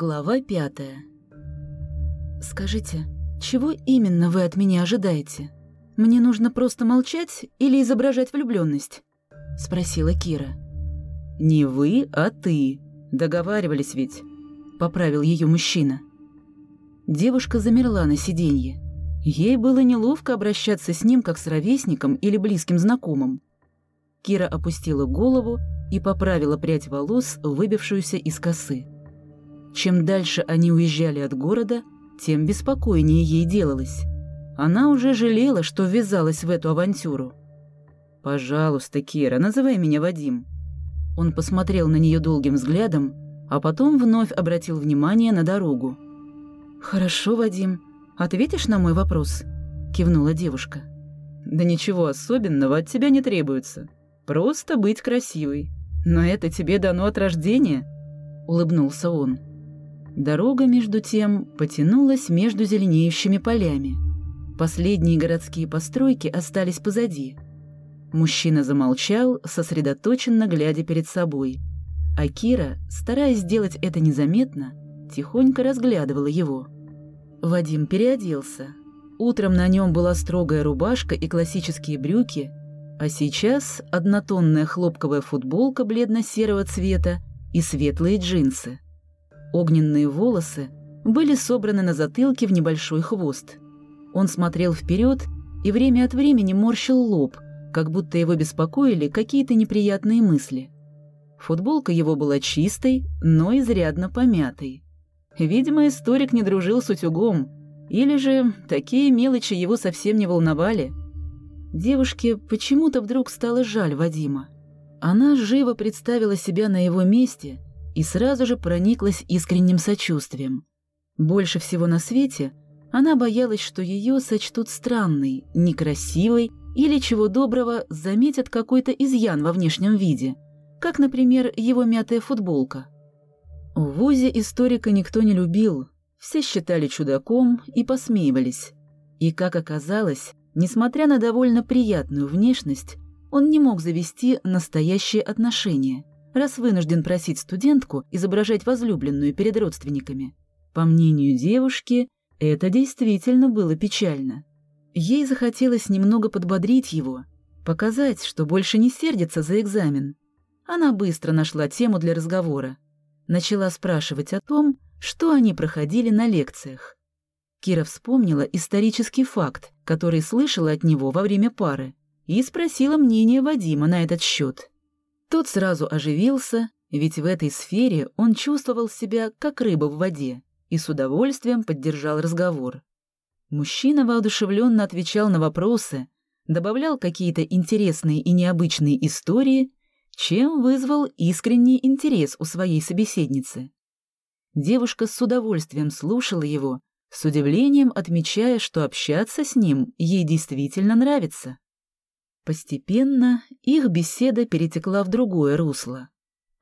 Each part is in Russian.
Глава пятая. «Скажите, чего именно вы от меня ожидаете? Мне нужно просто молчать или изображать влюбленность? спросила Кира. «Не вы, а ты. Договаривались ведь», — поправил ее мужчина. Девушка замерла на сиденье. Ей было неловко обращаться с ним как с ровесником или близким знакомым. Кира опустила голову и поправила прядь волос, выбившуюся из косы. Чем дальше они уезжали от города, тем беспокойнее ей делалось. Она уже жалела, что ввязалась в эту авантюру. «Пожалуйста, Кира, называй меня Вадим». Он посмотрел на нее долгим взглядом, а потом вновь обратил внимание на дорогу. «Хорошо, Вадим. Ответишь на мой вопрос?» — кивнула девушка. «Да ничего особенного от тебя не требуется. Просто быть красивой. Но это тебе дано от рождения», — улыбнулся он. Дорога, между тем, потянулась между зеленеющими полями. Последние городские постройки остались позади. Мужчина замолчал, сосредоточенно глядя перед собой. А Кира, стараясь сделать это незаметно, тихонько разглядывала его. Вадим переоделся. Утром на нем была строгая рубашка и классические брюки, а сейчас однотонная хлопковая футболка бледно-серого цвета и светлые джинсы. Огненные волосы были собраны на затылке в небольшой хвост. Он смотрел вперед и время от времени морщил лоб, как будто его беспокоили какие-то неприятные мысли. Футболка его была чистой, но изрядно помятой. Видимо, историк не дружил с утюгом, или же такие мелочи его совсем не волновали. Девушке почему-то вдруг стало жаль Вадима. Она живо представила себя на его месте и сразу же прониклась искренним сочувствием. Больше всего на свете она боялась, что ее сочтут странной, некрасивой или, чего доброго, заметят какой-то изъян во внешнем виде, как, например, его мятая футболка. В ВУЗе историка никто не любил, все считали чудаком и посмеивались. И, как оказалось, несмотря на довольно приятную внешность, он не мог завести настоящие отношения – раз вынужден просить студентку изображать возлюбленную перед родственниками. По мнению девушки, это действительно было печально. Ей захотелось немного подбодрить его, показать, что больше не сердится за экзамен. Она быстро нашла тему для разговора. Начала спрашивать о том, что они проходили на лекциях. Кира вспомнила исторический факт, который слышала от него во время пары, и спросила мнение Вадима на этот счет. Тот сразу оживился, ведь в этой сфере он чувствовал себя как рыба в воде и с удовольствием поддержал разговор. Мужчина воодушевленно отвечал на вопросы, добавлял какие-то интересные и необычные истории, чем вызвал искренний интерес у своей собеседницы. Девушка с удовольствием слушала его, с удивлением отмечая, что общаться с ним ей действительно нравится. Постепенно их беседа перетекла в другое русло.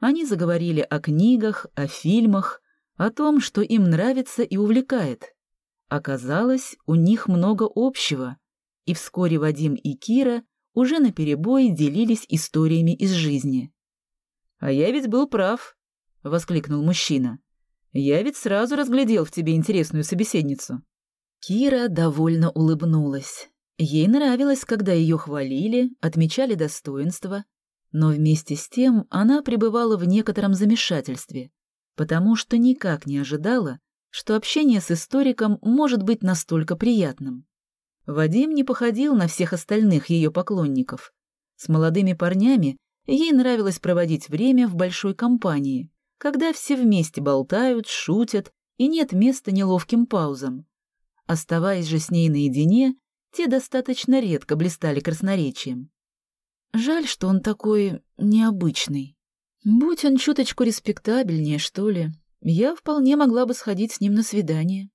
Они заговорили о книгах, о фильмах, о том, что им нравится и увлекает. Оказалось, у них много общего, и вскоре Вадим и Кира уже наперебой делились историями из жизни. «А я ведь был прав», — воскликнул мужчина. «Я ведь сразу разглядел в тебе интересную собеседницу». Кира довольно улыбнулась. Ей нравилось, когда ее хвалили, отмечали достоинства, но вместе с тем она пребывала в некотором замешательстве, потому что никак не ожидала, что общение с историком может быть настолько приятным. Вадим не походил на всех остальных ее поклонников. С молодыми парнями ей нравилось проводить время в большой компании, когда все вместе болтают, шутят и нет места неловким паузам. Оставаясь же с ней наедине, те достаточно редко блистали красноречием. Жаль, что он такой необычный. Будь он чуточку респектабельнее, что ли, я вполне могла бы сходить с ним на свидание.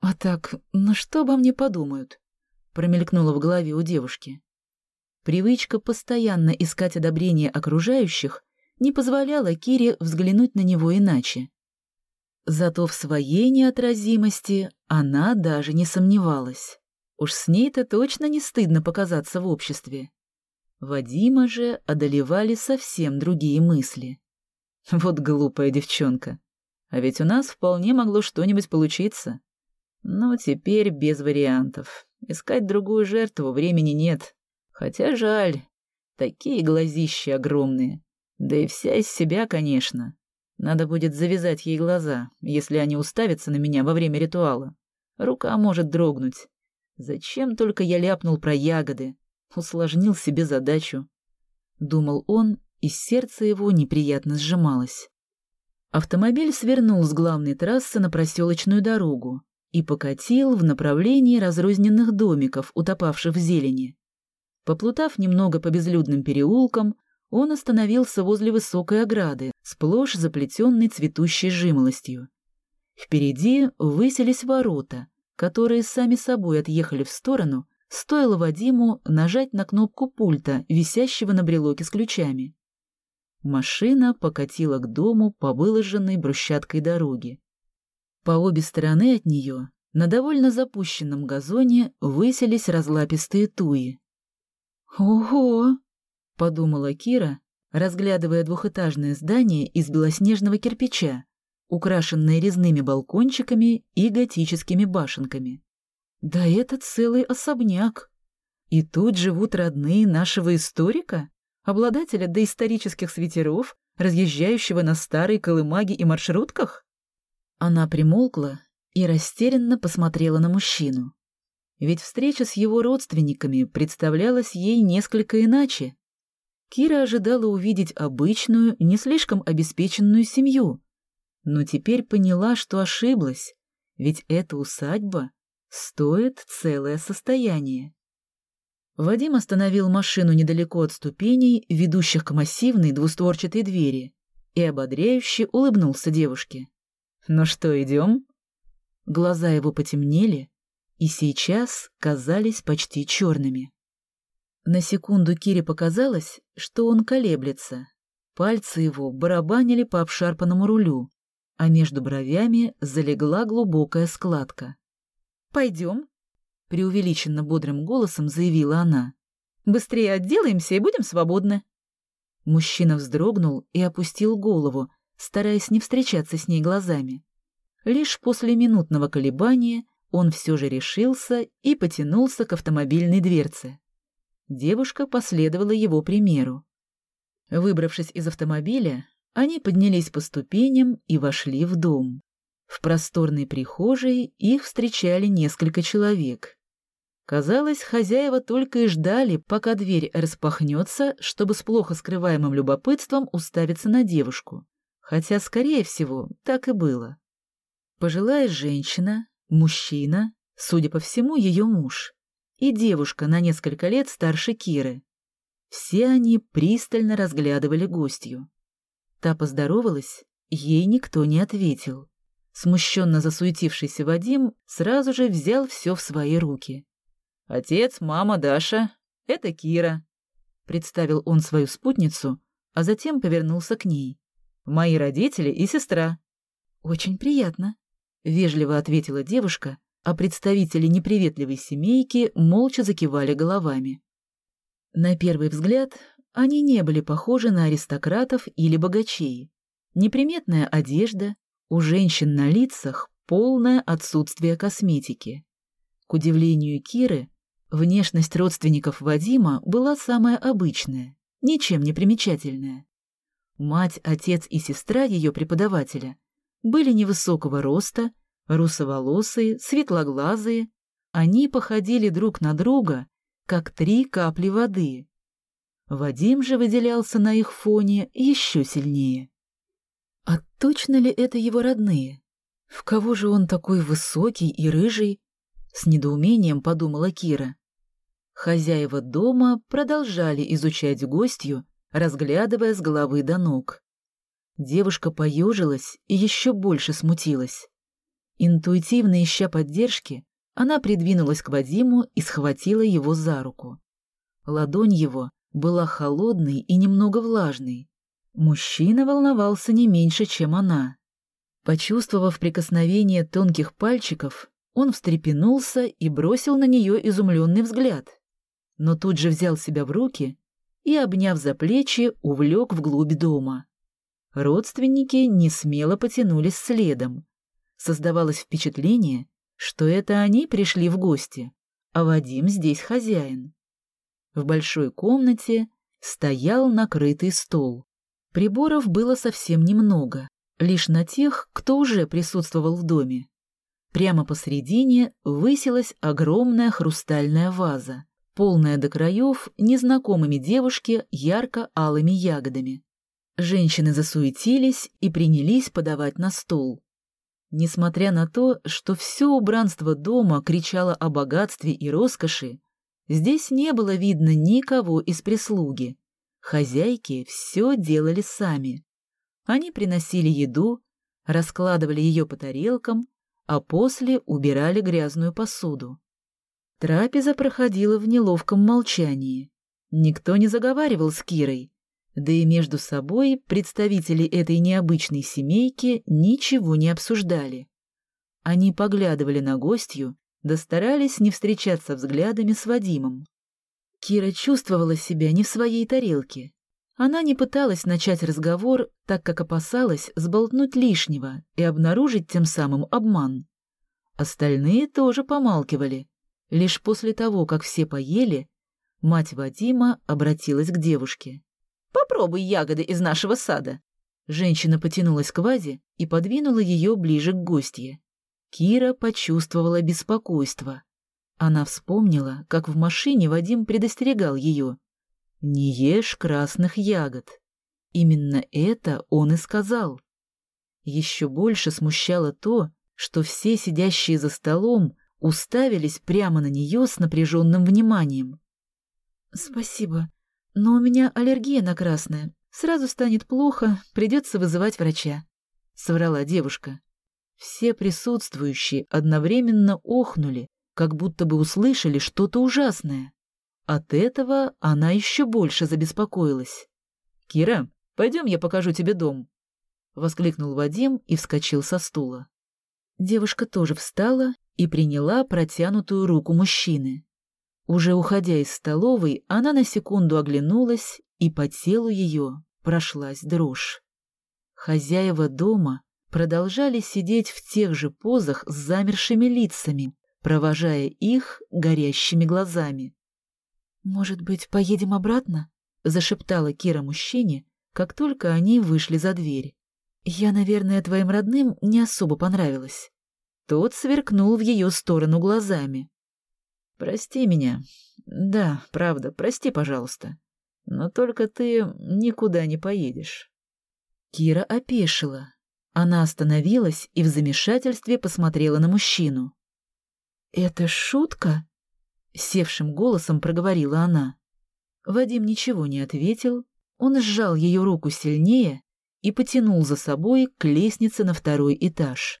А так, на что обо мне подумают? Промелькнуло в голове у девушки. Привычка постоянно искать одобрение окружающих не позволяла Кире взглянуть на него иначе. Зато в своей неотразимости она даже не сомневалась. Уж с ней-то точно не стыдно показаться в обществе. Вадима же одолевали совсем другие мысли. Вот глупая девчонка. А ведь у нас вполне могло что-нибудь получиться. Но теперь без вариантов. Искать другую жертву времени нет. Хотя жаль. Такие глазищи огромные. Да и вся из себя, конечно. Надо будет завязать ей глаза, если они уставятся на меня во время ритуала. Рука может дрогнуть. Зачем только я ляпнул про ягоды? Усложнил себе задачу. Думал он, и сердце его неприятно сжималось. Автомобиль свернул с главной трассы на проселочную дорогу и покатил в направлении разрозненных домиков, утопавших в зелени. Поплутав немного по безлюдным переулкам, он остановился возле высокой ограды, сплошь заплетенной цветущей жимолостью. Впереди высились ворота, которые сами собой отъехали в сторону, стоило Вадиму нажать на кнопку пульта, висящего на брелоке с ключами. Машина покатила к дому по выложенной брусчаткой дороге. По обе стороны от нее на довольно запущенном газоне высились разлапистые туи. «Ого!» — подумала Кира, разглядывая двухэтажное здание из белоснежного кирпича, украшенное резными балкончиками и готическими башенками. «Да это целый особняк! И тут живут родные нашего историка, обладателя доисторических свитеров, разъезжающего на старой колымаге и маршрутках?» Она примолкла и растерянно посмотрела на мужчину. Ведь встреча с его родственниками представлялась ей несколько иначе. Кира ожидала увидеть обычную, не слишком обеспеченную семью, но теперь поняла, что ошиблась, ведь эта усадьба стоит целое состояние. Вадим остановил машину недалеко от ступеней, ведущих к массивной двустворчатой двери, и ободряюще улыбнулся девушке. «Ну что, идем?» Глаза его потемнели и сейчас казались почти черными. На секунду Кире показалось, что он колеблется. Пальцы его барабанили по обшарпанному рулю, а между бровями залегла глубокая складка. «Пойдем», — преувеличенно бодрым голосом заявила она. «Быстрее отделаемся и будем свободны». Мужчина вздрогнул и опустил голову, стараясь не встречаться с ней глазами. Лишь после минутного колебания он все же решился и потянулся к автомобильной дверце. Девушка последовала его примеру. Выбравшись из автомобиля, они поднялись по ступеням и вошли в дом. В просторной прихожей их встречали несколько человек. Казалось, хозяева только и ждали, пока дверь распахнется, чтобы с плохо скрываемым любопытством уставиться на девушку хотя, скорее всего, так и было. Пожилая женщина, мужчина, судя по всему, ее муж, и девушка на несколько лет старше Киры. Все они пристально разглядывали гостью. Та поздоровалась, ей никто не ответил. Смущенно засуетившийся Вадим сразу же взял все в свои руки. «Отец, мама, Даша — это Кира», — представил он свою спутницу, а затем повернулся к ней. Мои родители и сестра». «Очень приятно», — вежливо ответила девушка, а представители неприветливой семейки молча закивали головами. На первый взгляд они не были похожи на аристократов или богачей. Неприметная одежда, у женщин на лицах полное отсутствие косметики. К удивлению Киры, внешность родственников Вадима была самая обычная, ничем не примечательная. Мать, отец и сестра ее преподавателя были невысокого роста, русоволосые, светлоглазые. Они походили друг на друга, как три капли воды. Вадим же выделялся на их фоне еще сильнее. А точно ли это его родные? В кого же он такой высокий и рыжий? С недоумением подумала Кира. Хозяева дома продолжали изучать гостью, разглядывая с головы до ног. Девушка поежилась и еще больше смутилась. Интуитивно ища поддержки, она придвинулась к Вадиму и схватила его за руку. Ладонь его была холодной и немного влажной. Мужчина волновался не меньше, чем она. Почувствовав прикосновение тонких пальчиков, он встрепенулся и бросил на нее изумленный взгляд. Но тут же взял себя в руки и, обняв за плечи, увлек вглубь дома. Родственники не смело потянулись следом. Создавалось впечатление, что это они пришли в гости, а Вадим здесь хозяин. В большой комнате стоял накрытый стол. Приборов было совсем немного, лишь на тех, кто уже присутствовал в доме. Прямо посередине высилась огромная хрустальная ваза, полная до краев незнакомыми девушке ярко-алыми ягодами. Женщины засуетились и принялись подавать на стол. Несмотря на то, что все убранство дома кричало о богатстве и роскоши, здесь не было видно никого из прислуги. Хозяйки все делали сами. Они приносили еду, раскладывали ее по тарелкам, а после убирали грязную посуду. Трапеза проходила в неловком молчании. Никто не заговаривал с Кирой, да и между собой представители этой необычной семейки ничего не обсуждали. Они поглядывали на гостью, да старались не встречаться взглядами с Вадимом. Кира чувствовала себя не в своей тарелке. Она не пыталась начать разговор, так как опасалась сболтнуть лишнего и обнаружить тем самым обман. Остальные тоже помалкивали. Лишь после того, как все поели, мать Вадима обратилась к девушке. Попробуй ягоды из нашего сада». Женщина потянулась к вазе и подвинула ее ближе к гостье. Кира почувствовала беспокойство. Она вспомнила, как в машине Вадим предостерегал ее. «Не ешь красных ягод». Именно это он и сказал. Еще больше смущало то, что все сидящие за столом уставились прямо на нее с напряженным вниманием. «Спасибо», но у меня аллергия на красное. Сразу станет плохо, придется вызывать врача», — соврала девушка. Все присутствующие одновременно охнули, как будто бы услышали что-то ужасное. От этого она еще больше забеспокоилась. «Кира, пойдем я покажу тебе дом», — воскликнул Вадим и вскочил со стула. Девушка тоже встала и приняла протянутую руку мужчины. Уже уходя из столовой, она на секунду оглянулась, и по телу ее прошлась дрожь. Хозяева дома продолжали сидеть в тех же позах с замершими лицами, провожая их горящими глазами. «Может быть, поедем обратно?» — зашептала Кира мужчине, как только они вышли за дверь. «Я, наверное, твоим родным не особо понравилась». Тот сверкнул в ее сторону глазами. Прости меня. Да, правда, прости, пожалуйста. Но только ты никуда не поедешь. Кира опешила. Она остановилась и в замешательстве посмотрела на мужчину. «Это шутка?» — севшим голосом проговорила она. Вадим ничего не ответил, он сжал ее руку сильнее и потянул за собой к лестнице на второй этаж.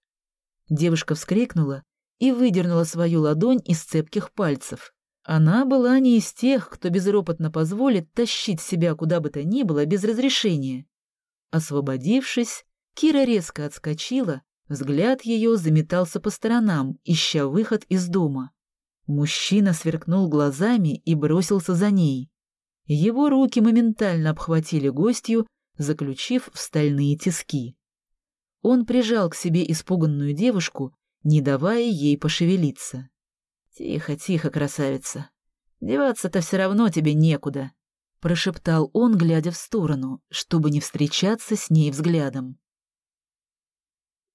Девушка вскрикнула и выдернула свою ладонь из цепких пальцев. Она была не из тех, кто безропотно позволит тащить себя куда бы то ни было без разрешения. Освободившись, Кира резко отскочила, взгляд ее заметался по сторонам, ища выход из дома. Мужчина сверкнул глазами и бросился за ней. Его руки моментально обхватили гостью, заключив в стальные тиски. Он прижал к себе испуганную девушку не давая ей пошевелиться. «Тихо, тихо, красавица. Деваться-то все равно тебе некуда», — прошептал он, глядя в сторону, чтобы не встречаться с ней взглядом.